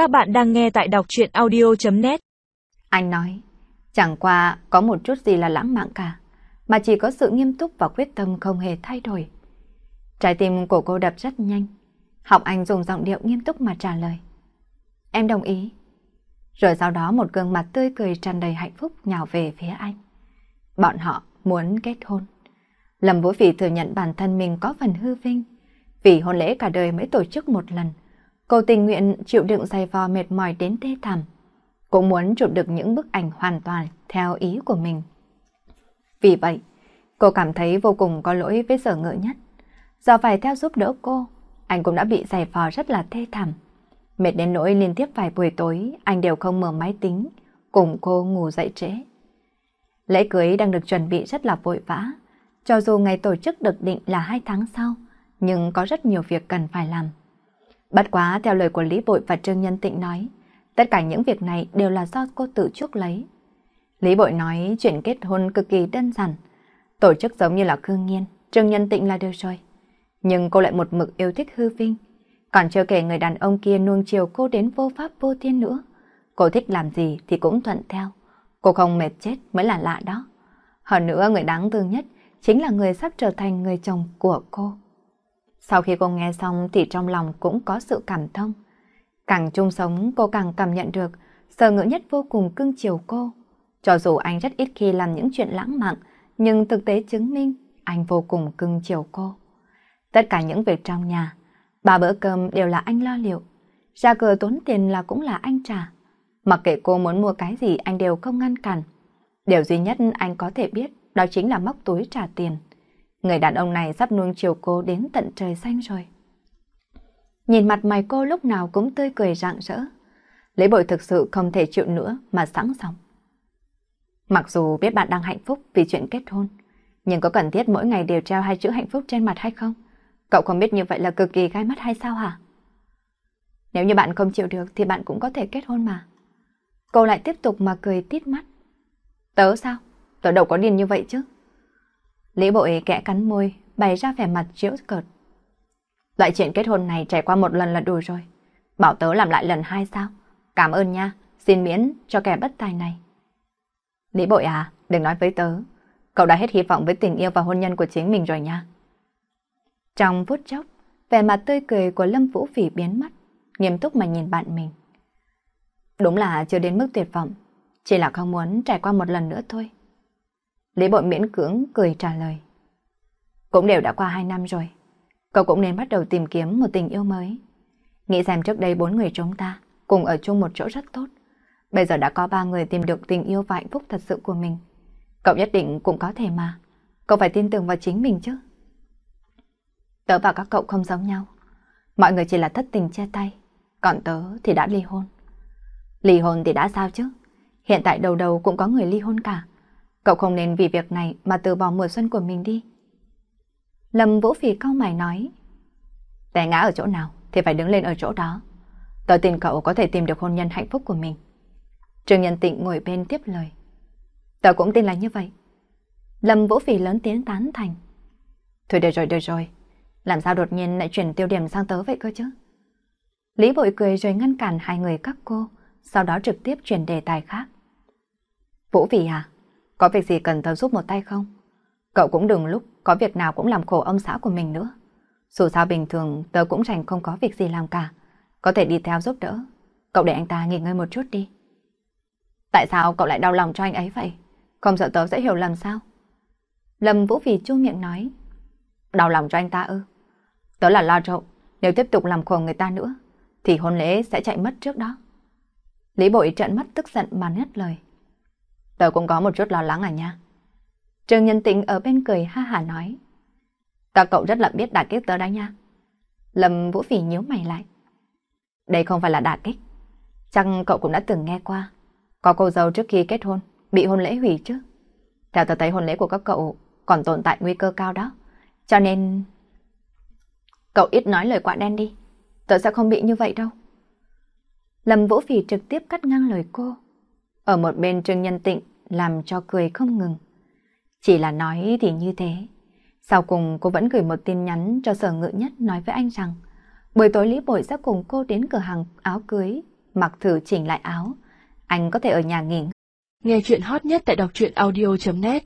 Các bạn đang nghe tại đọc chuyện audio.net Anh nói, chẳng qua có một chút gì là lãng mạn cả, mà chỉ có sự nghiêm túc và quyết tâm không hề thay đổi. Trái tim của cô đập rất nhanh, học anh dùng giọng điệu nghiêm túc mà trả lời. Em đồng ý. Rồi sau đó một gương mặt tươi cười tràn đầy hạnh phúc nhào về phía anh. Bọn họ muốn kết hôn. Lâm Vũ Phỉ thừa nhận bản thân mình có phần hư vinh. Vì hôn lễ cả đời mới tổ chức một lần. Cô tình nguyện chịu đựng dày vò mệt mỏi đến tê thảm. Cũng muốn chụp được những bức ảnh hoàn toàn theo ý của mình. Vì vậy, cô cảm thấy vô cùng có lỗi với sở ngựa nhất. Do phải theo giúp đỡ cô, anh cũng đã bị dày vò rất là thê thảm. Mệt đến nỗi liên tiếp vài buổi tối, anh đều không mở máy tính, cùng cô ngủ dậy trễ. Lễ cưới đang được chuẩn bị rất là vội vã. Cho dù ngày tổ chức được định là hai tháng sau, nhưng có rất nhiều việc cần phải làm. Bất quá theo lời của Lý Bội và Trương Nhân Tịnh nói, tất cả những việc này đều là do cô tự chuốc lấy. Lý Bội nói chuyện kết hôn cực kỳ đơn giản, tổ chức giống như là Khương Nghiên, Trương Nhân Tịnh là được rồi. Nhưng cô lại một mực yêu thích hư vinh, còn chưa kể người đàn ông kia nuông chiều cô đến vô pháp vô thiên nữa. Cô thích làm gì thì cũng thuận theo. Cô không mệt chết mới là lạ đó. Hơn nữa người đáng thương nhất chính là người sắp trở thành người chồng của cô. Sau khi cô nghe xong thì trong lòng cũng có sự cảm thông. Càng chung sống cô càng cảm nhận được sở ngữ nhất vô cùng cưng chiều cô. Cho dù anh rất ít khi làm những chuyện lãng mạn, nhưng thực tế chứng minh anh vô cùng cưng chiều cô. Tất cả những việc trong nhà, ba bữa cơm đều là anh lo liệu. Ra cửa tốn tiền là cũng là anh trả. Mặc kệ cô muốn mua cái gì anh đều không ngăn cản. Điều duy nhất anh có thể biết đó chính là móc túi trả tiền. Người đàn ông này sắp nuông chiều cô đến tận trời xanh rồi. Nhìn mặt mày cô lúc nào cũng tươi cười rạng rỡ. Lấy bội thực sự không thể chịu nữa mà sẵn lòng. Mặc dù biết bạn đang hạnh phúc vì chuyện kết hôn, nhưng có cần thiết mỗi ngày đều treo hai chữ hạnh phúc trên mặt hay không? Cậu không biết như vậy là cực kỳ gai mắt hay sao hả? Nếu như bạn không chịu được thì bạn cũng có thể kết hôn mà. Cô lại tiếp tục mà cười tít mắt. Tớ sao? Tớ đâu có điên như vậy chứ. Lý bội kẽ cắn môi, bày ra vẻ mặt chiếu cợt. Loại chuyện kết hôn này trải qua một lần là đủ rồi. Bảo tớ làm lại lần hai sao? Cảm ơn nha, xin miễn cho kẻ bất tài này. Lý bội à, đừng nói với tớ. Cậu đã hết hy vọng với tình yêu và hôn nhân của chính mình rồi nha. Trong phút chốc, vẻ mặt tươi cười của Lâm Vũ Phỉ biến mất, nghiêm túc mà nhìn bạn mình. Đúng là chưa đến mức tuyệt vọng, chỉ là không muốn trải qua một lần nữa thôi. Lý bội miễn cưỡng cười trả lời. Cũng đều đã qua hai năm rồi, cậu cũng nên bắt đầu tìm kiếm một tình yêu mới. Nghĩ xem trước đây bốn người chúng ta cùng ở chung một chỗ rất tốt. Bây giờ đã có ba người tìm được tình yêu và hạnh phúc thật sự của mình. Cậu nhất định cũng có thể mà. Cậu phải tin tưởng vào chính mình chứ. Tớ và các cậu không giống nhau. Mọi người chỉ là thất tình chia tay. Còn tớ thì đã ly hôn. Ly hôn thì đã sao chứ? Hiện tại đầu đầu cũng có người ly hôn cả. Cậu không nên vì việc này mà từ bỏ mùa xuân của mình đi. Lâm Vũ Phỉ cau mày nói. Té ngã ở chỗ nào thì phải đứng lên ở chỗ đó. Tớ tin cậu có thể tìm được hôn nhân hạnh phúc của mình. Trương Nhân Tịnh ngồi bên tiếp lời. Tớ cũng tin là như vậy. Lâm Vũ Phỉ lớn tiếng tán thành. Thôi được rồi, được rồi. Làm sao đột nhiên lại chuyển tiêu điểm sang tớ vậy cơ chứ? Lý Bội cười rồi ngăn cản hai người các cô, sau đó trực tiếp chuyển đề tài khác. Vũ Phỉ à, có việc gì cần tớ giúp một tay không? Cậu cũng đừng lúc có việc nào cũng làm khổ ông xã của mình nữa. Dù sao bình thường tớ cũng rảnh không có việc gì làm cả. Có thể đi theo giúp đỡ. Cậu để anh ta nghỉ ngơi một chút đi. Tại sao cậu lại đau lòng cho anh ấy vậy? Không sợ tớ sẽ hiểu lầm sao? Lâm Vũ Phì chu miệng nói. Đau lòng cho anh ta ư? Tớ là lo trộn. Nếu tiếp tục làm khổ người ta nữa, thì hôn lễ sẽ chạy mất trước đó. Lý bội trợn mắt tức giận mà nét lời. Tớ cũng có một chút lo lắng à nha. Trương Nhân Tĩnh ở bên cười ha hà nói. Các cậu rất là biết đả kích tớ đó nha. Lâm Vũ Phỉ nhíu mày lại. Đây không phải là đả kích. Chắc cậu cũng đã từng nghe qua. Có cô dâu trước khi kết hôn, bị hôn lễ hủy chứ. Theo tớ thấy hôn lễ của các cậu còn tồn tại nguy cơ cao đó. Cho nên... Cậu ít nói lời quả đen đi. Tớ sẽ không bị như vậy đâu. Lâm Vũ Phỉ trực tiếp cắt ngang lời cô. Ở một bên Trương Nhân Tịnh làm cho cười không ngừng. Chỉ là nói thì như thế. Sau cùng cô vẫn gửi một tin nhắn cho sở ngự nhất nói với anh rằng, buổi tối Lý Bội sẽ cùng cô đến cửa hàng áo cưới, mặc thử chỉnh lại áo. Anh có thể ở nhà nghỉ. Nghe chuyện hot nhất tại đọc truyện audio.net